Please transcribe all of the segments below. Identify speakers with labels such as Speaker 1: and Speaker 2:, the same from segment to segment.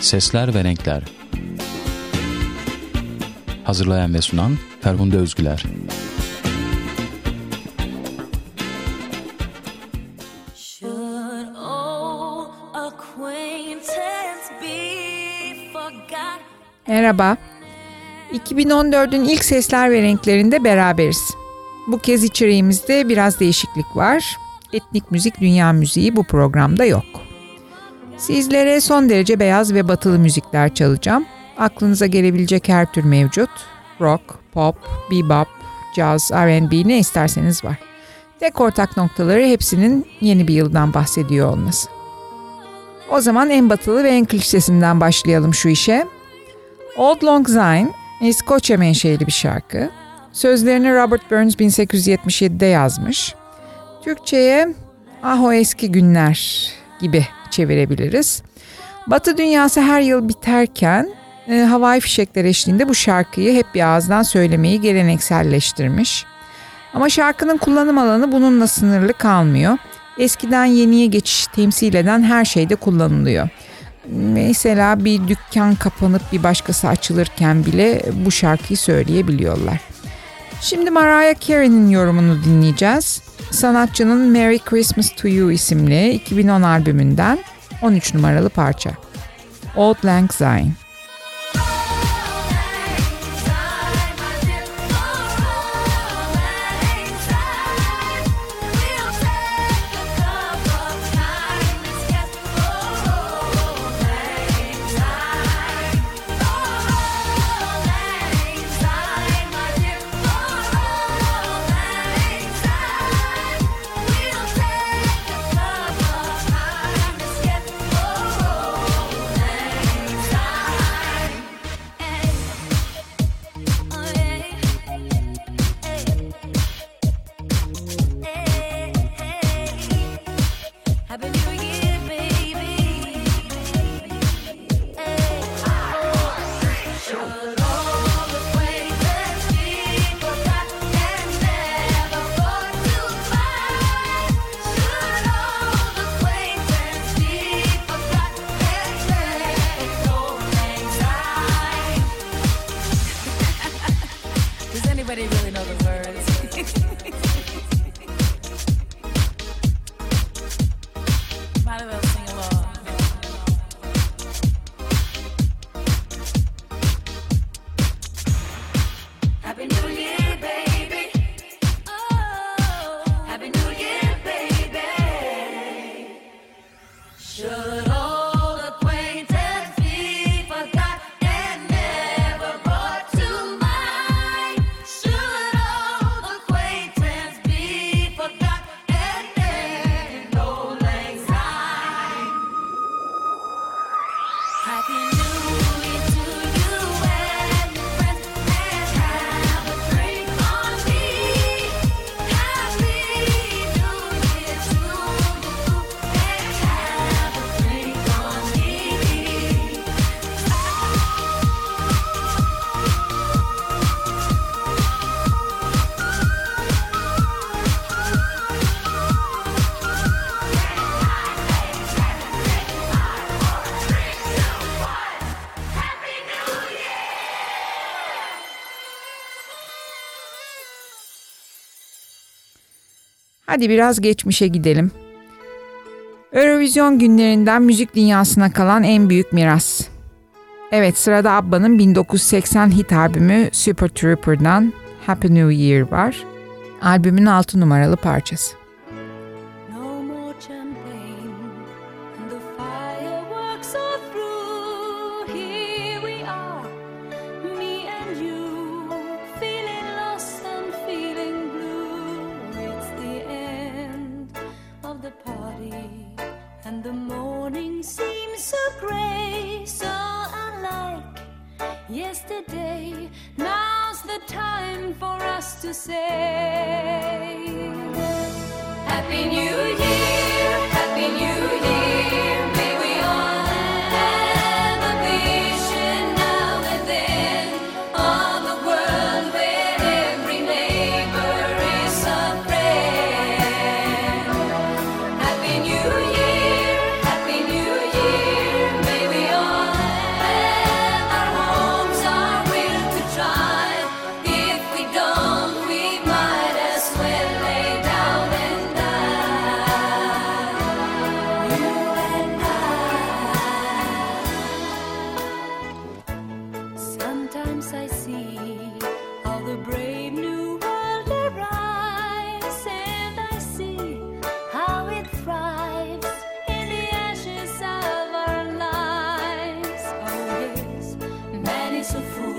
Speaker 1: Sesler ve Renkler Hazırlayan ve sunan Ferhunde Özgüler
Speaker 2: Merhaba. 2014'ün ilk sesler ve renklerinde beraberiz. Bu kez içeriğimizde biraz değişiklik var. Etnik müzik, dünya müziği bu programda yok. Sizlere son derece beyaz ve batılı müzikler çalacağım. Aklınıza gelebilecek her tür mevcut. Rock, pop, bebop, jazz, R&B ne isterseniz var. Tek ortak noktaları hepsinin yeni bir yıldan bahsediyor olması. O zaman en batılı ve en klişesinden başlayalım şu işe. Old Long Syne, İskoçya menşeli bir şarkı. Sözlerini Robert Burns 1877'de yazmış. Türkçe'ye ah o eski günler gibi çevirebiliriz. Batı dünyası her yıl biterken e, havai fişekler eşliğinde bu şarkıyı hep bir ağızdan söylemeyi gelenekselleştirmiş. Ama şarkının kullanım alanı bununla sınırlı kalmıyor. Eskiden yeniye geçiş temsil eden her şeyde kullanılıyor. Mesela bir dükkan kapanıp bir başkası açılırken bile bu şarkıyı söyleyebiliyorlar. Şimdi Mariah Carey'nin yorumunu dinleyeceğiz. Sanatçının Merry Christmas to You isimli 2010 albümünden 13 numaralı parça. Old Lang Syne. Hadi biraz geçmişe gidelim. Eurovision günlerinden müzik dünyasına kalan en büyük miras. Evet sırada Abba'nın 1980 hit albümü Super Trooper'dan Happy New Year var. Albümün 6 numaralı parçası.
Speaker 3: so full.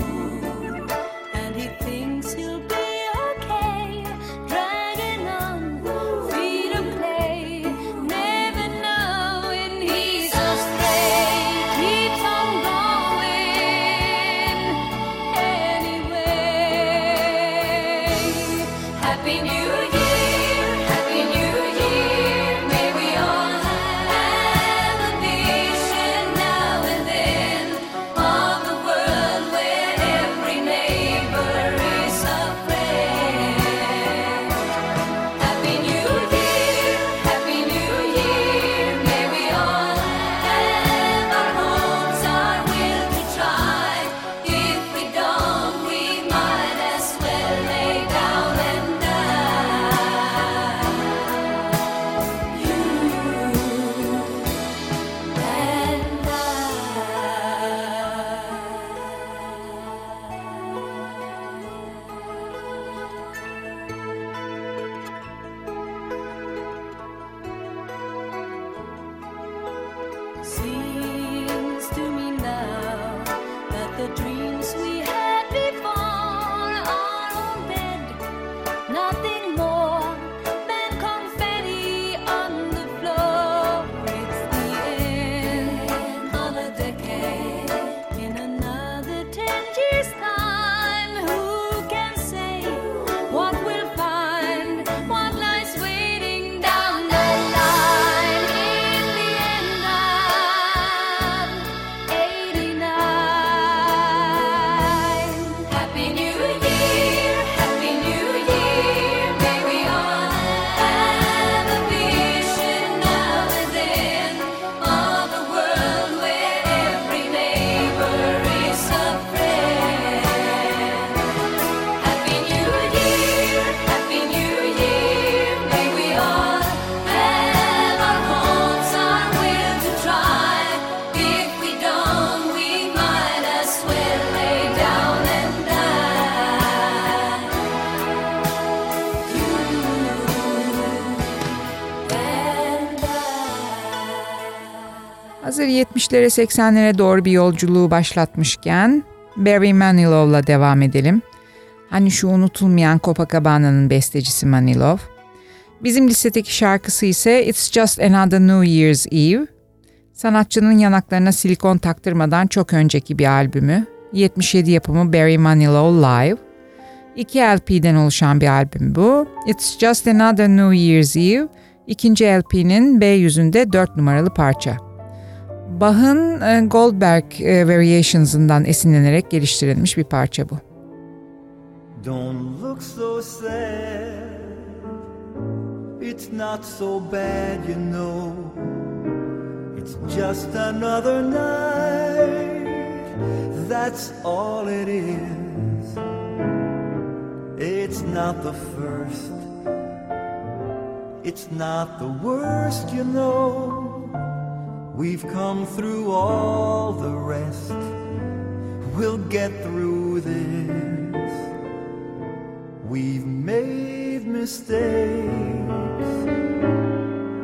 Speaker 3: 70'lere 80'lere doğru bir yolculuğu başlatmışken Barry Manilow'la devam edelim. Hani şu unutulmayan Copacabana'nın bestecisi Manilov. Bizim listedeki şarkısı ise It's Just Another New Year's Eve. Sanatçının yanaklarına silikon taktırmadan çok önceki bir albümü. 77 yapımı Barry Manilow Live. İki LP'den oluşan bir albüm bu. It's Just Another New Year's Eve. İkinci LP'nin B yüzünde 4 numaralı parça. Bach'ın e, Goldberg e, Variations'ından esinlenerek geliştirilmiş bir parça bu. Don't look so sad. It's not so bad you know. It's just another night. That's all it is. It's not the first. It's not the worst you know We've come through all the rest. We'll get through this. We've made mistakes,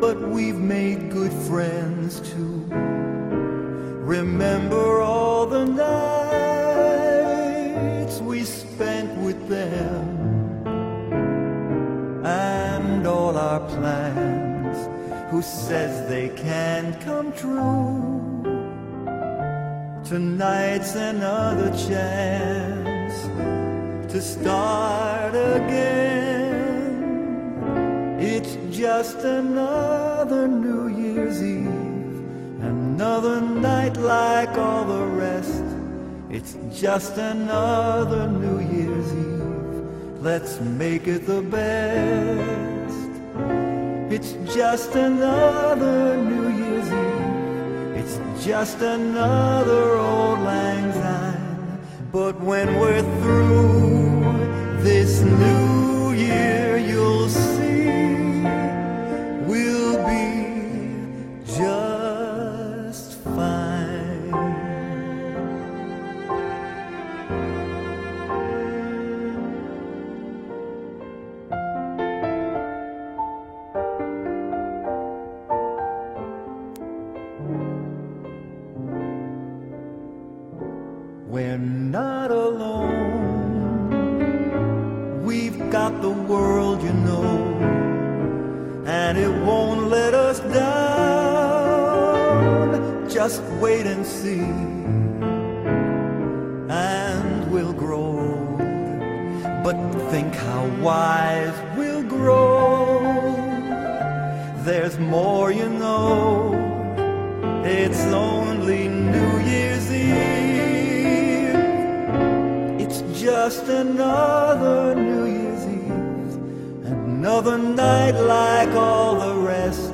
Speaker 3: but we've made good friends too. Remember says they can't come true. Tonight's another chance to start again. It's just another New Year's Eve, another night like all the rest. It's just another New Year's Eve. Let's make it the best. It's just another New Year's Eve. It's just another old lang syne. But when we're through this new another New Year's Eve. Another night like all the rest.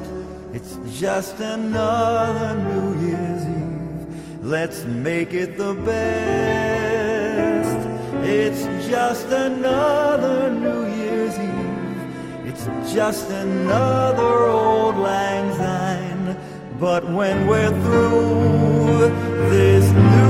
Speaker 3: It's just another New Year's Eve. Let's make it the best. It's just another New Year's Eve. It's just another old lang syne. But when we're through this new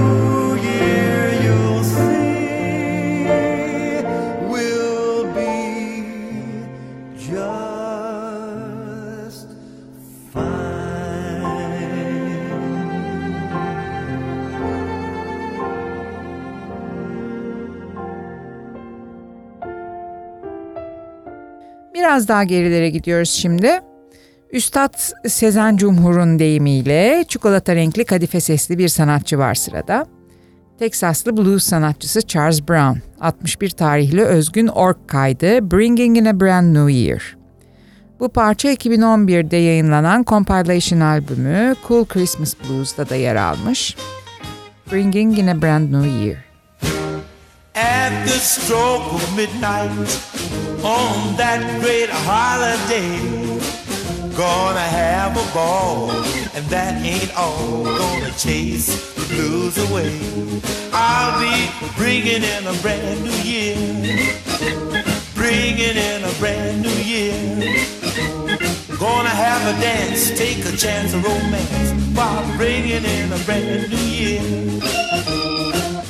Speaker 2: Biraz daha gerilere gidiyoruz şimdi. Üstad Sezen Cumhur'un deyimiyle çikolata renkli kadife sesli bir sanatçı var sırada. Teksaslı blues sanatçısı Charles Brown, 61 tarihli özgün ork kaydı Bringing in a Brand New Year. Bu parça 2011'de yayınlanan compilation albümü Cool Christmas Blues'da da yer almış. Bringing in a Brand New Year.
Speaker 4: At the stroke of midnight on that great holiday. Gonna have a ball and that ain't all Gonna chase the blues away. I'll be bringing in a brand new year Bringing in a brand new year. Gonna have a dance, take a chance of romance while bringing in a brand new year.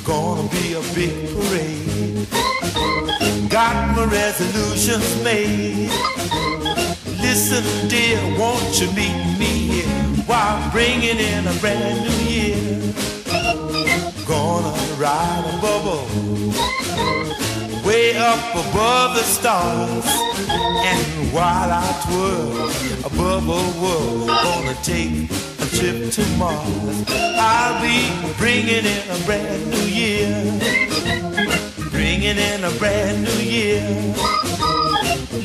Speaker 4: Gonna be a big parade. Got my resolutions made. Listen, dear, won't you meet me here while bringing in a brand new year? Gonna ride a bubble way up above the stars. And while I twirl a bubble world, gonna take trip to Mars. I'll be bringing in a brand new year, bringing in a brand new year.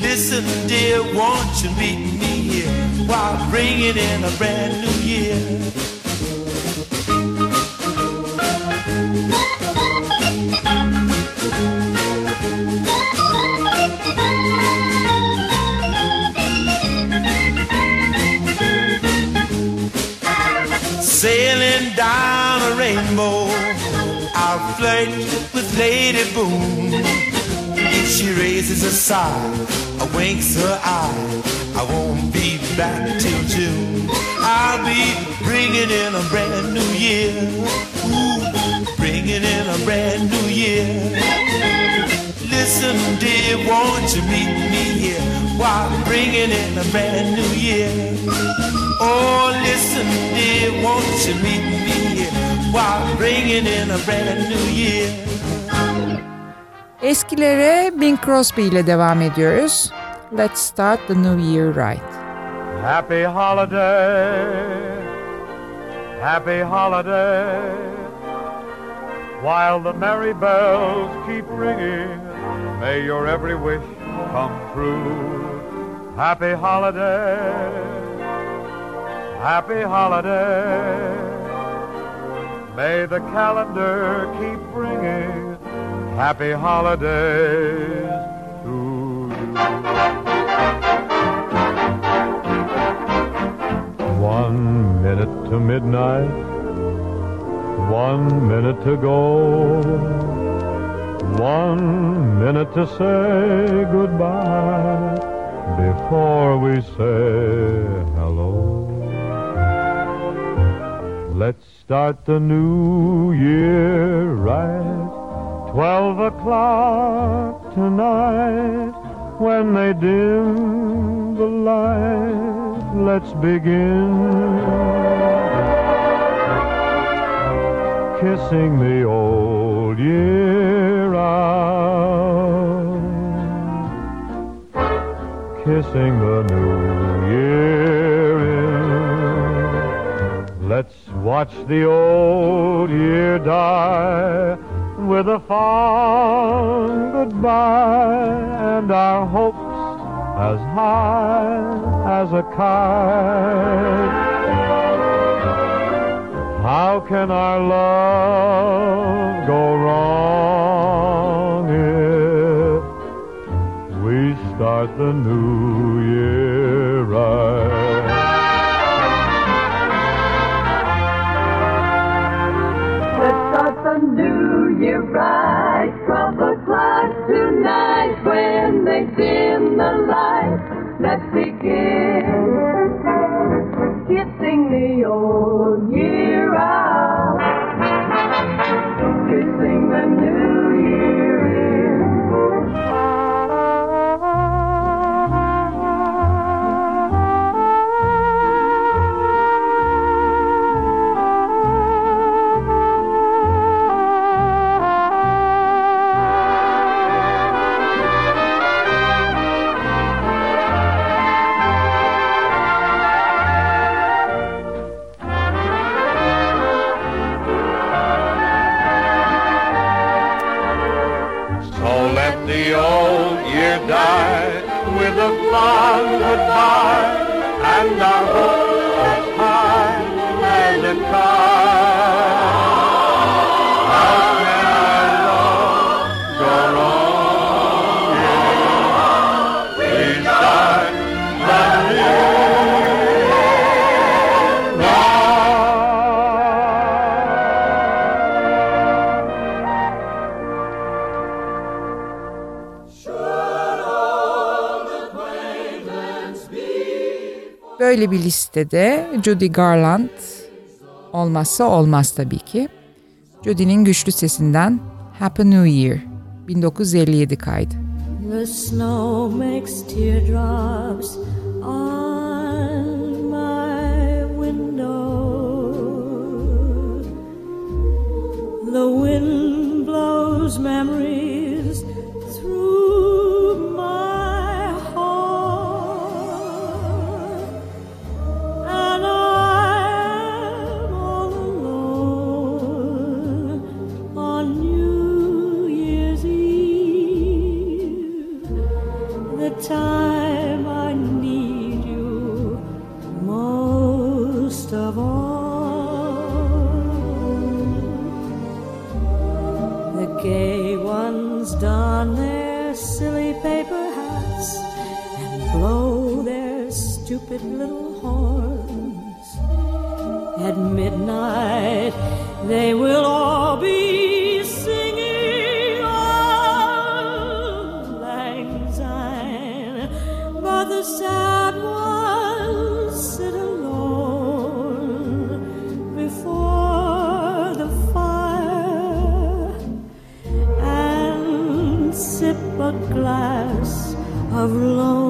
Speaker 4: Listen, dear, won't you meet me here while bringing in a brand new year? Sailing down a rainbow, I'll flirt with Lady Moon. She raises a sigh, or winks her eye, I won't be back till June. I'll be bringing in a brand new year. Ooh, bringing in a brand new year. Listen, dear, won't you meet me here while bringing in a brand new year? Oh, listen, dear, won't you meet me here while bringing in a brand new year?
Speaker 2: Eskilere Bing Crosby ile devam ediyoruz. Let's start the new year right.
Speaker 5: Happy holiday, happy holiday. While the merry bells keep ringing, may your every wish come true. Happy holiday, happy holiday. May the calendar keep bringing happy holidays to you. One minute to midnight, one minute to go, one minute to say goodbye before we say hello. Let's start the new year right. Twelve o'clock tonight when they dim the light. Let's begin kissing the old year out, kissing the new year in. Let's watch the old year die with a fond goodbye and our hopes as high as a kite. How can our love go start the new year right?
Speaker 6: Let's start the new year right. Twelve o'clock tonight when they dim the light. Let's begin kissing the old year out, kissing
Speaker 2: böyle bir listede Judy Garland olmazsa olmaz tabii ki. Judy'nin güçlü sesinden Happy New Year 1957 kaydı.
Speaker 7: The snow makes teardrops stupid little horns. At midnight, they will all be singing Auld Lang Syne. But the sad ones sit alone before the fire and sip a glass of lone.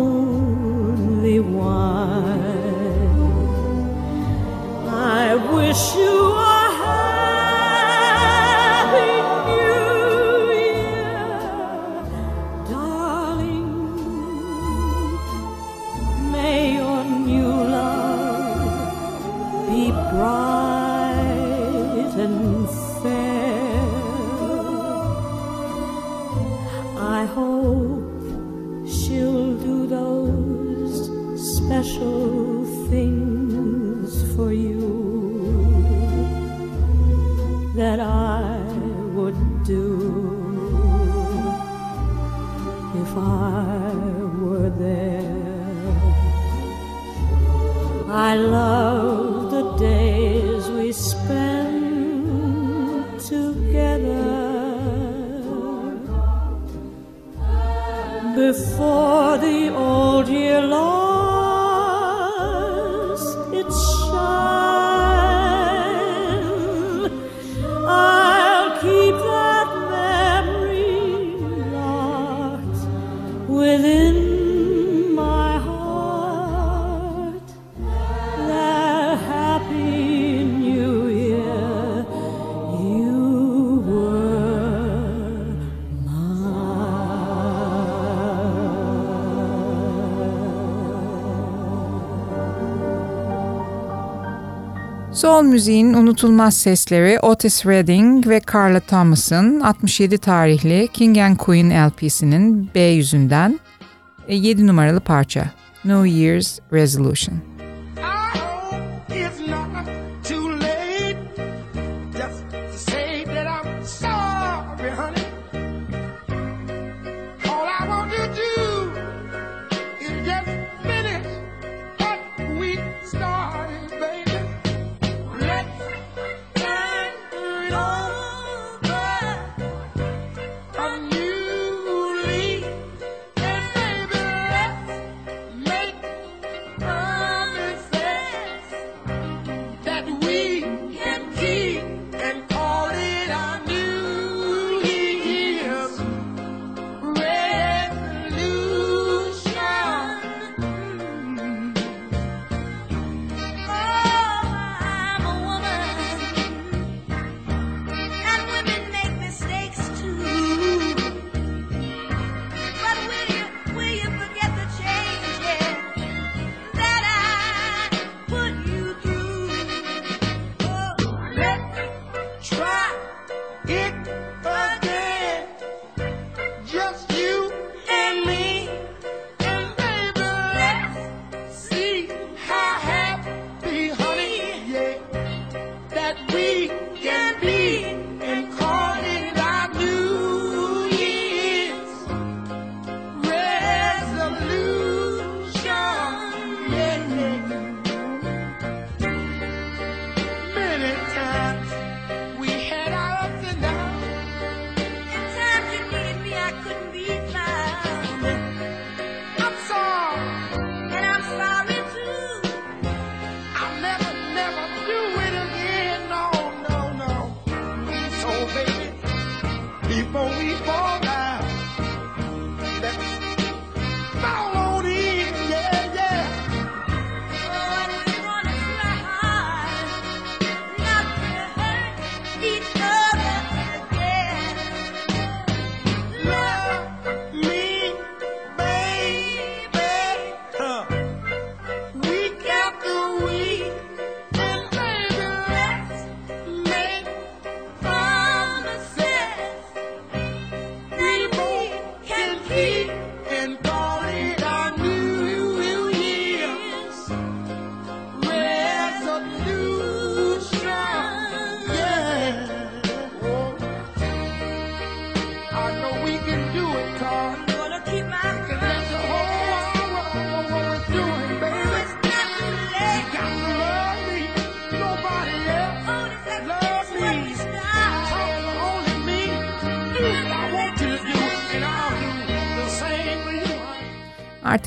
Speaker 7: with
Speaker 2: it. müziğin unutulmaz sesleri Otis Redding ve Carla Thomas'ın 67 tarihli King and Queen LP'sinin B yüzünden e, 7 numaralı parça
Speaker 8: No Year's Resolution.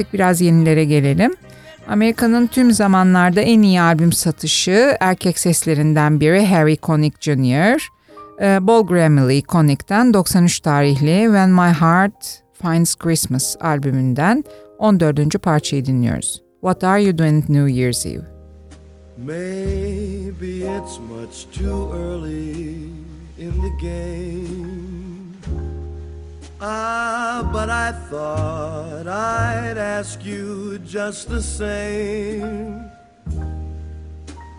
Speaker 2: Artık biraz yenilere gelelim. Amerika'nın tüm zamanlarda en iyi albüm satışı erkek seslerinden biri Harry Connick Jr. Ee, Paul Gramley Connick'ten 93 tarihli When My Heart Finds Christmas albümünden 14. parçayı dinliyoruz. What Are You Doing New Year's Eve?
Speaker 9: Maybe it's much too early in the game. Ah, but I thought I'd ask you just the same.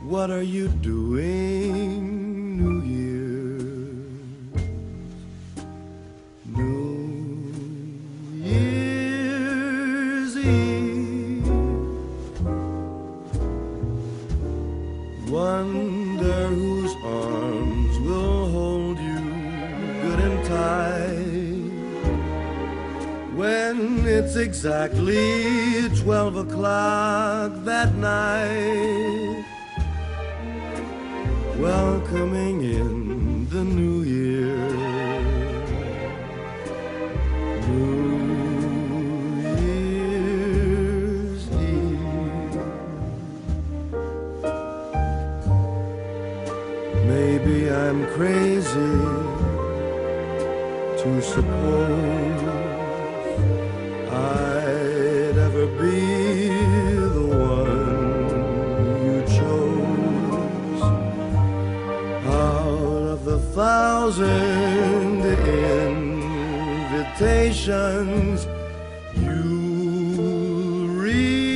Speaker 9: What are you doing, New Year? New Year's Eve. Wonder whose arms will hold you good and tight when it's exactly twelve o'clock that night. Welcoming in the new year. New Year's Eve. Maybe I'm crazy to suppose I'd ever be the one you chose out of the thousand invitations you receive.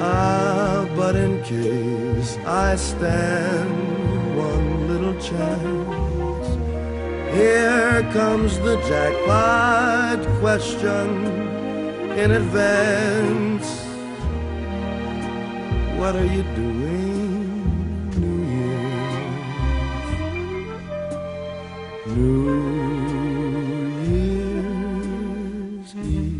Speaker 9: Ah, but in case I stand chance, here comes the jackpot question in advance. What are you doing, New Year's? New Year's Eve.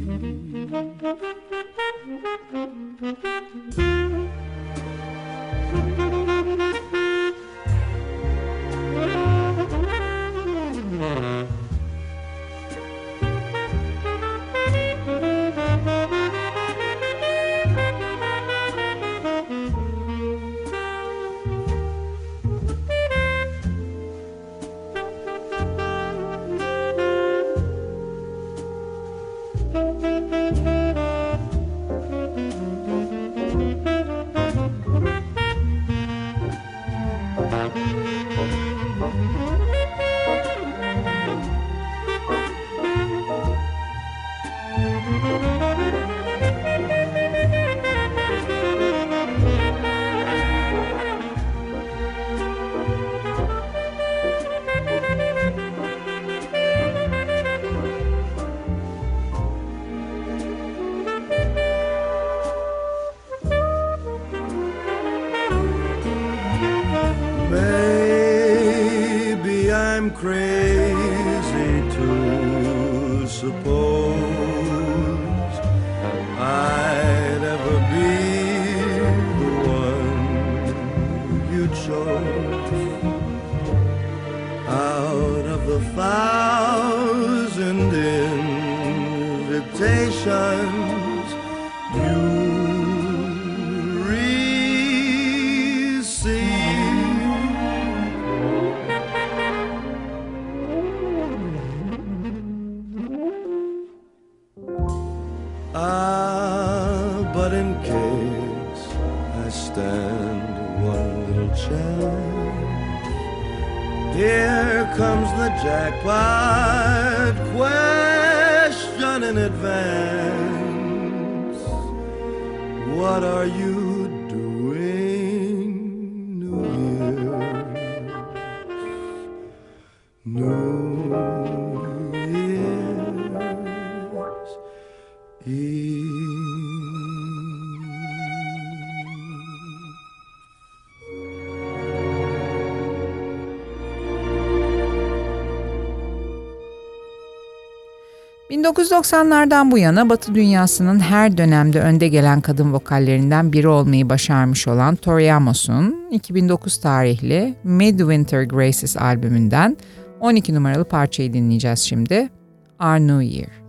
Speaker 10: 1990'lardan bu yana Batı dünyasının her dönemde önde gelen kadın vokallerinden biri olmayı başarmış olan Tori Amos'un 2009 tarihli Midwinter Graces albümünden 12 numaralı parçayı dinleyeceğiz şimdi. Our New Year.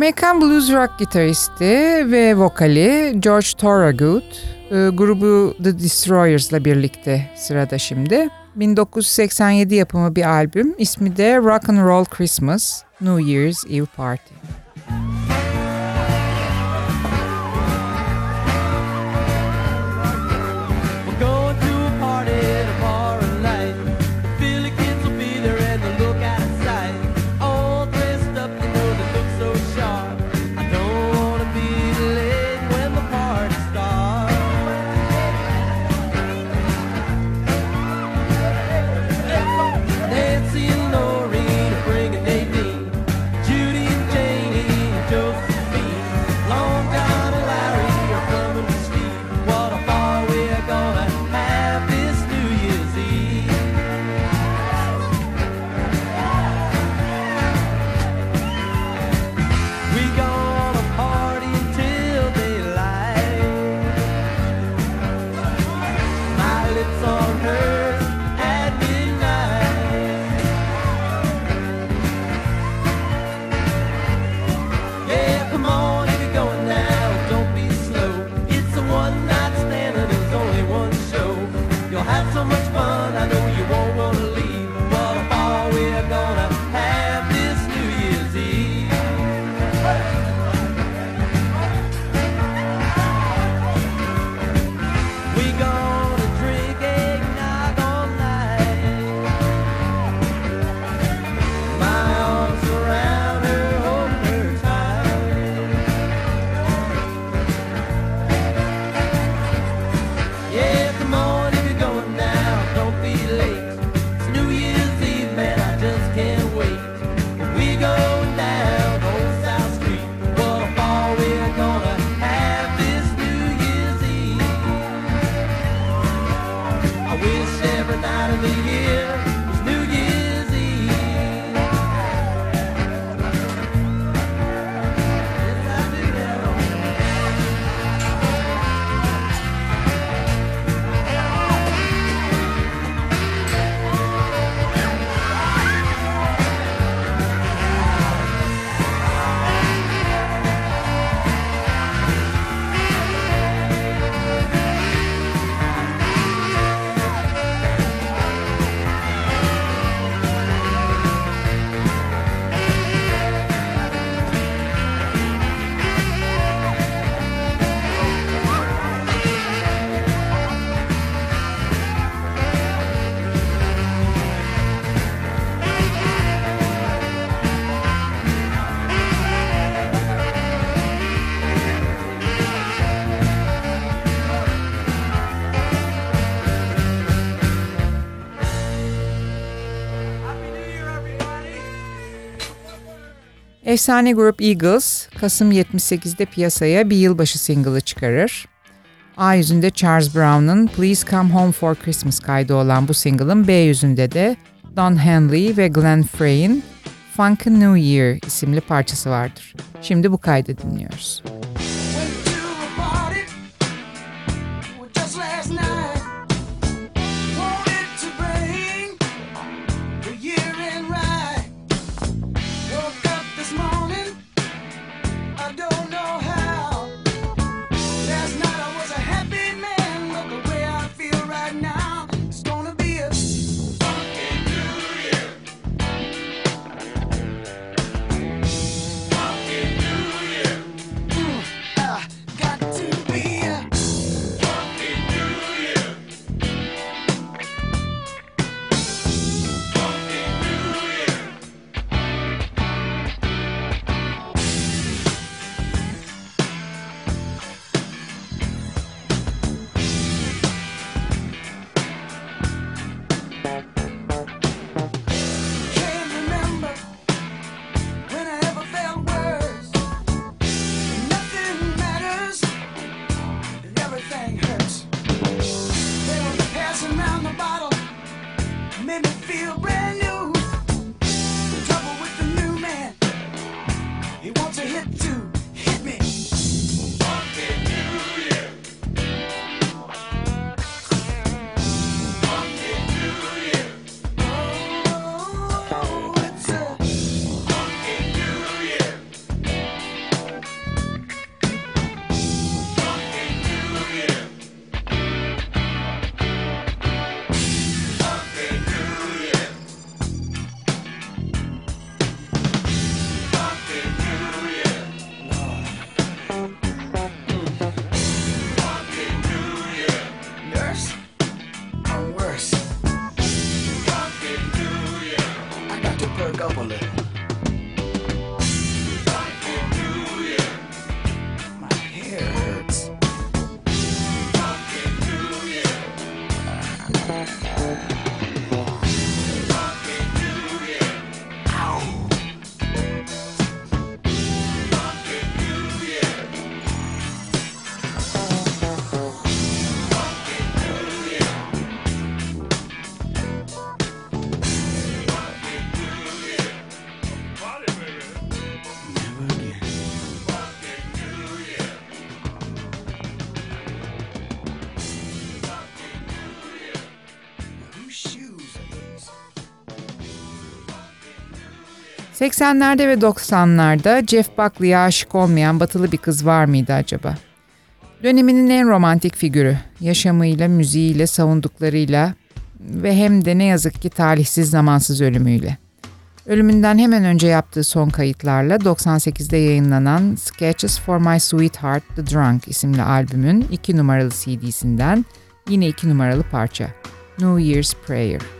Speaker 10: Amerikan blues rock gitaristi ve vokali George Thorogood e, grubu The Destroyers'la birlikte sırada şimdi. 1987 yapımı bir albüm. İsmi de Rock and Roll Christmas, New Year's Eve Party.
Speaker 2: Efsane grup Eagles, Kasım 78'de piyasaya bir yılbaşı single'ı çıkarır. A yüzünde Charles Brown'un Please Come Home for Christmas kaydı olan bu single'ın B yüzünde de Don Henley ve Glenn Frey'in Funkin' New Year isimli parçası vardır. Şimdi bu kaydı dinliyoruz. 80'lerde ve 90'larda Jeff Buckley'e aşık olmayan batılı bir kız var mıydı acaba? Döneminin en romantik figürü, yaşamıyla, müziğiyle, savunduklarıyla ve hem de ne yazık ki talihsiz zamansız ölümüyle. Ölümünden hemen önce yaptığı son kayıtlarla 98'de yayınlanan Sketches for My Sweetheart The Drunk isimli albümün iki numaralı CD'sinden yine iki numaralı parça New Year's Prayer.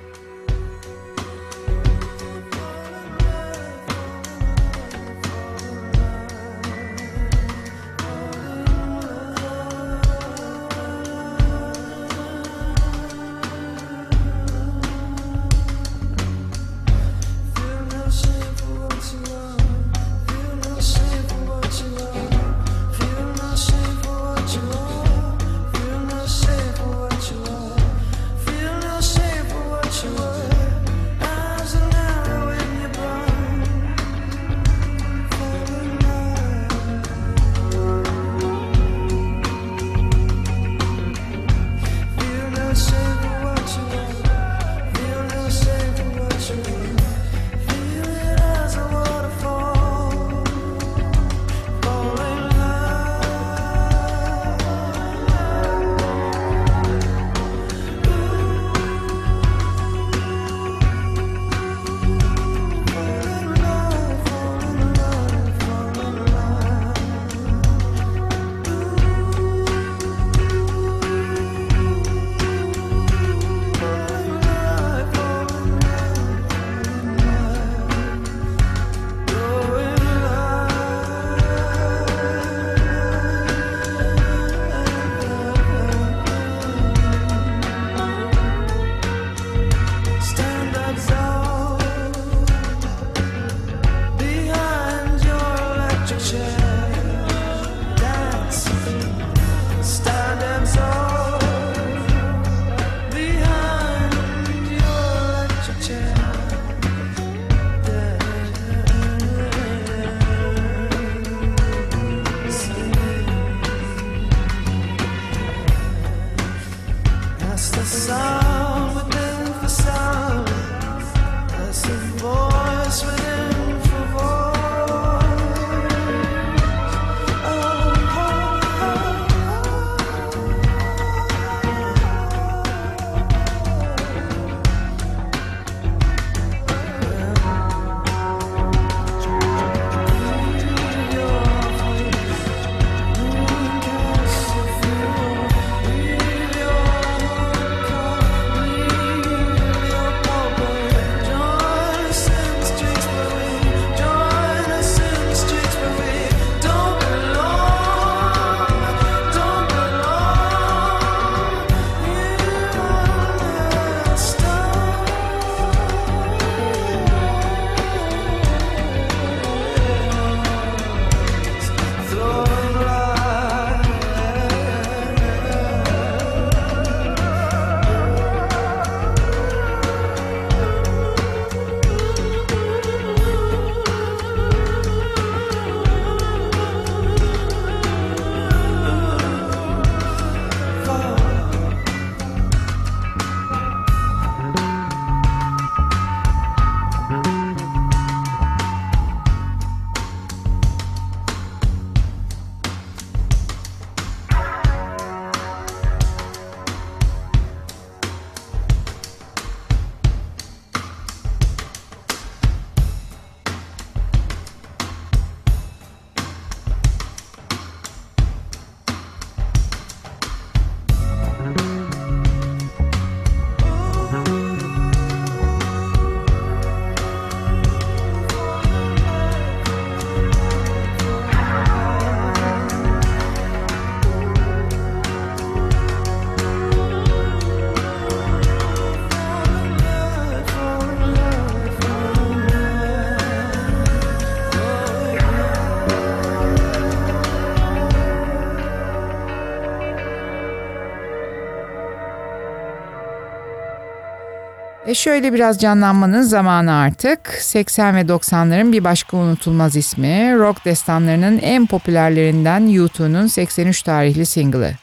Speaker 11: E şöyle biraz canlanmanın zamanı artık. 80 ve 90'ların bir başka unutulmaz ismi, rock destanlarının en popülerlerinden U2'nun 83 tarihli single'ı.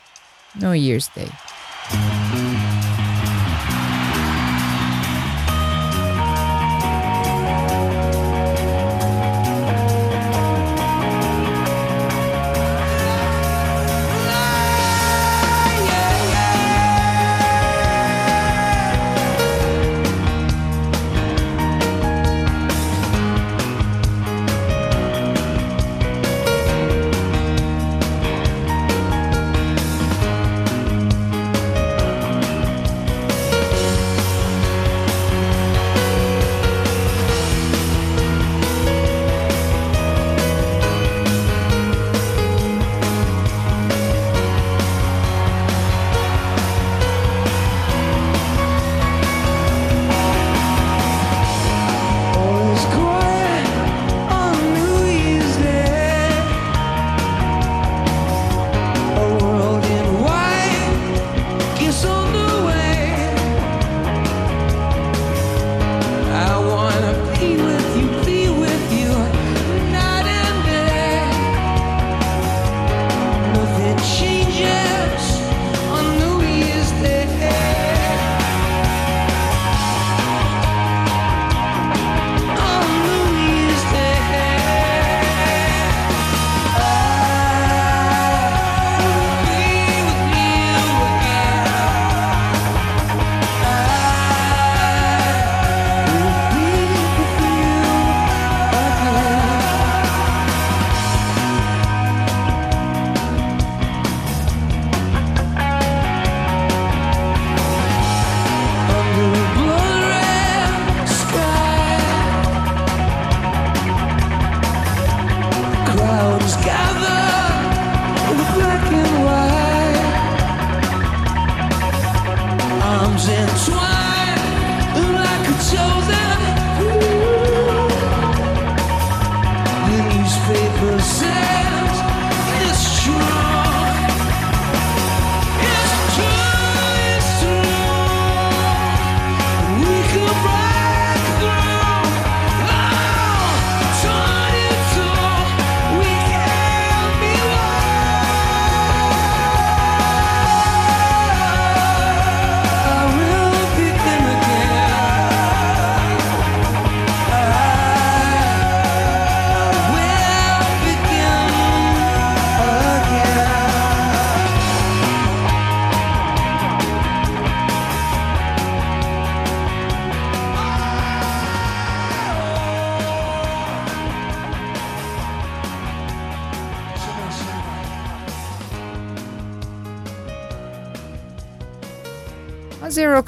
Speaker 11: No Year's Day.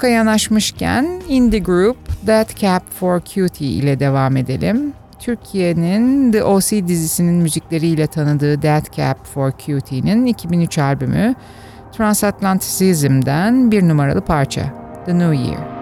Speaker 11: York'a yanaşmışken Indie Group That Cap for Cutie ile devam edelim. Türkiye'nin The O.C. dizisinin müzikleriyle tanıdığı That Cap for Cutie'nin 2003 albümü Transatlanticism'den bir numaralı parça The New Year.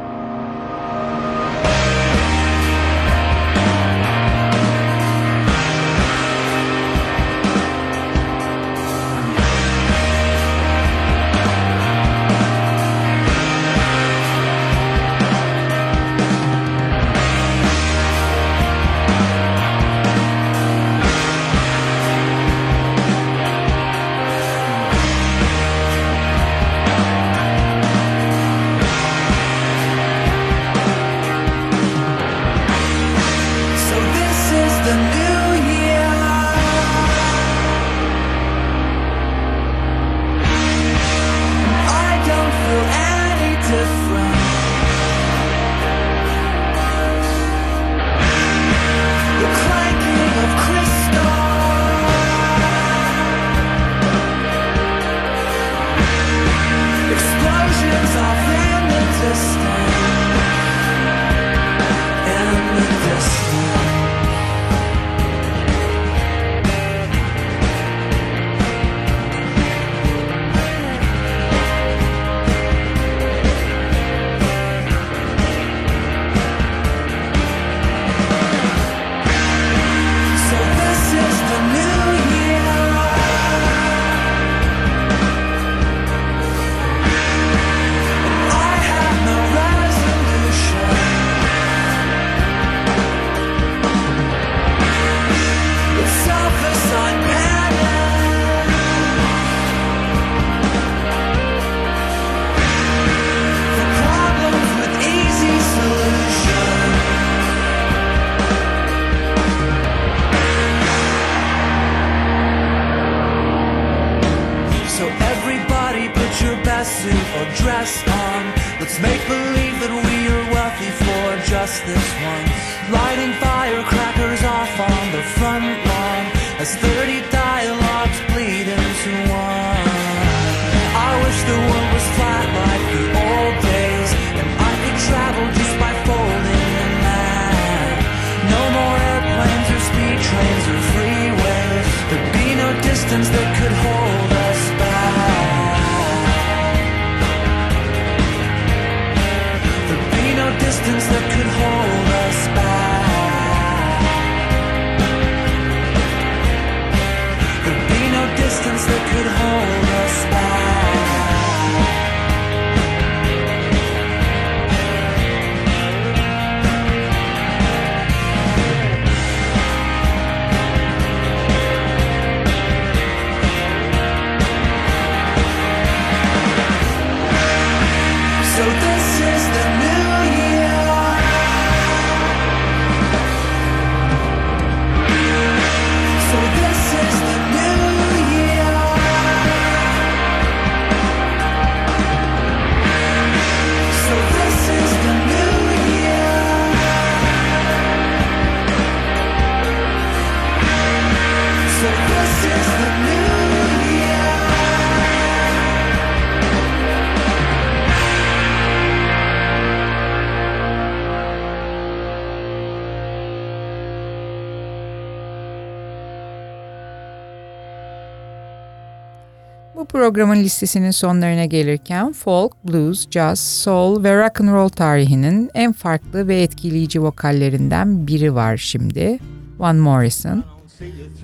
Speaker 2: Programın listesinin sonlarına gelirken folk, blues, jazz, soul ve rock and roll tarihinin en farklı ve etkileyici vokallerinden biri var şimdi. Van Morrison.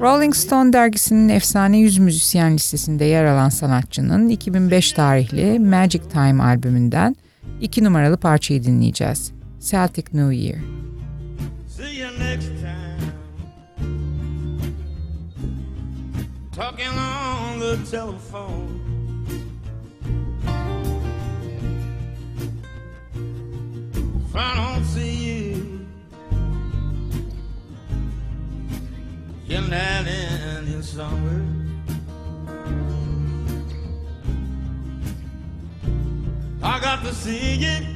Speaker 2: Rolling Stone dergisinin efsane 100 müzisyen listesinde yer alan sanatçının 2005 tarihli Magic Time albümünden iki numaralı parçayı dinleyeceğiz. Celtic New Year.
Speaker 12: See you next time. Talking on the telephone. I don't see you, you're not in. I got to see you.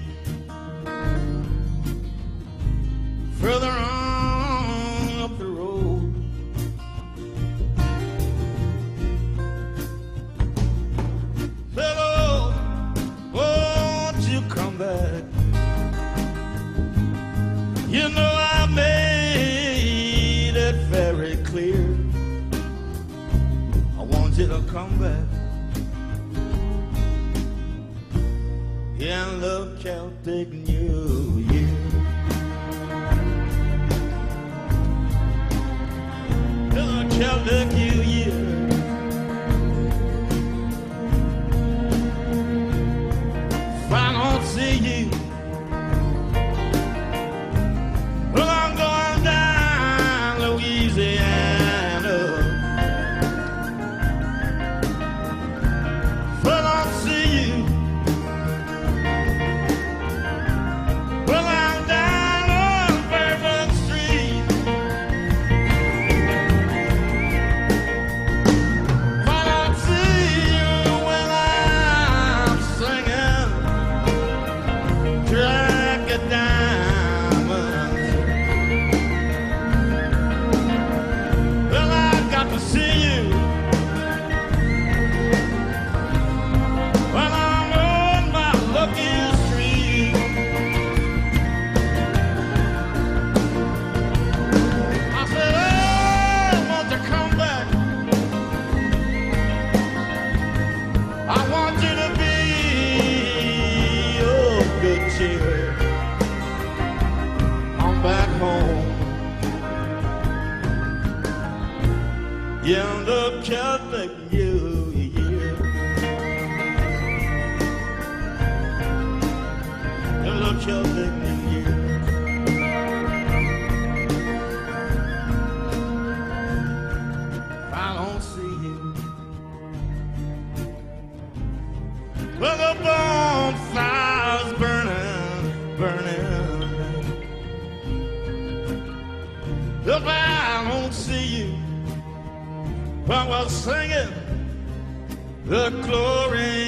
Speaker 12: further on up the road. Won't you come back? You know I made it very clear. I want you to come back. In the Celtic New Year. Celtic New Year. Singing the glory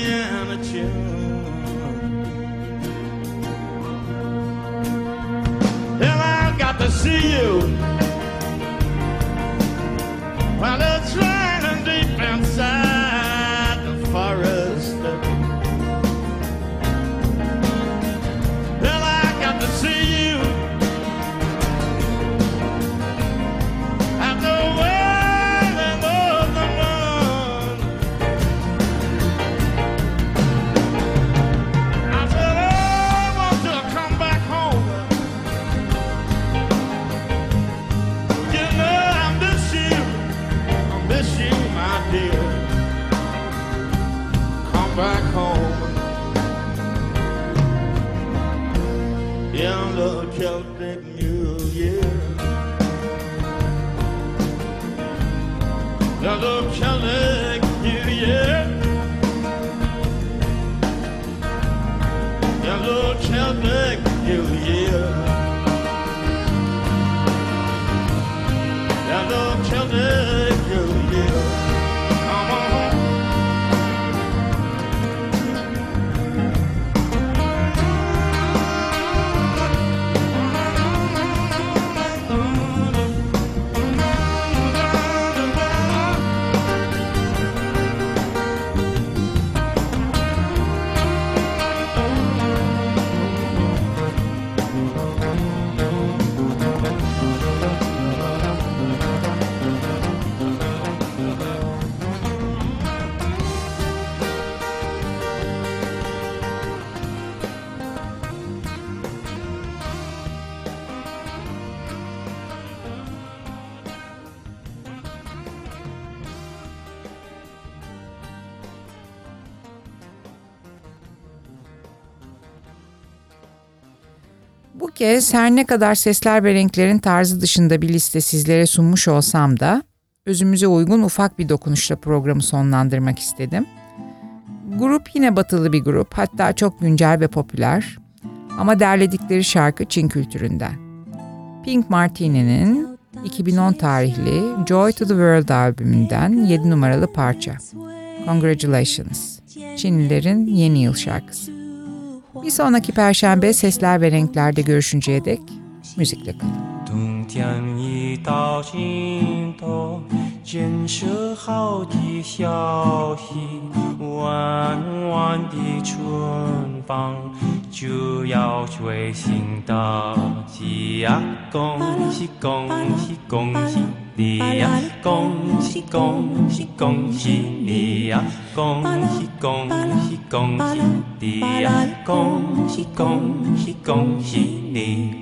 Speaker 2: kez her ne kadar sesler ve renklerin tarzı dışında bir liste sizlere sunmuş olsam da özümüze uygun ufak bir dokunuşla programı sonlandırmak istedim. Grup yine batılı bir grup hatta çok güncel ve popüler ama derledikleri şarkı Çin kültüründen. Pink Martini'nin 2010 tarihli Joy to the World albümünden 7 numaralı parça. Congratulations. Çinlilerin yeni yıl şarkısı. Bir sonraki perşembe sesler ve renklerde görüşünceye dek müzikle kalın.
Speaker 7: 冬天已到尽头，建设好的消息，弯弯的春风就要吹醒大地呀！恭喜恭喜恭喜你呀！恭喜恭喜恭喜你呀！恭喜恭喜恭喜你呀！恭喜恭喜恭喜你！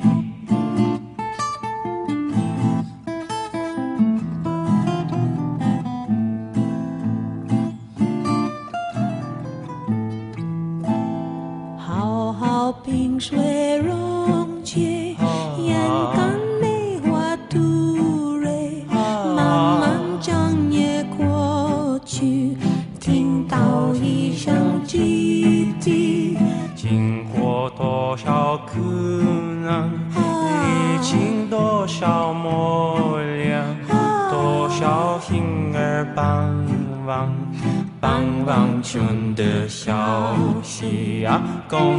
Speaker 7: 雄的消息啊，恭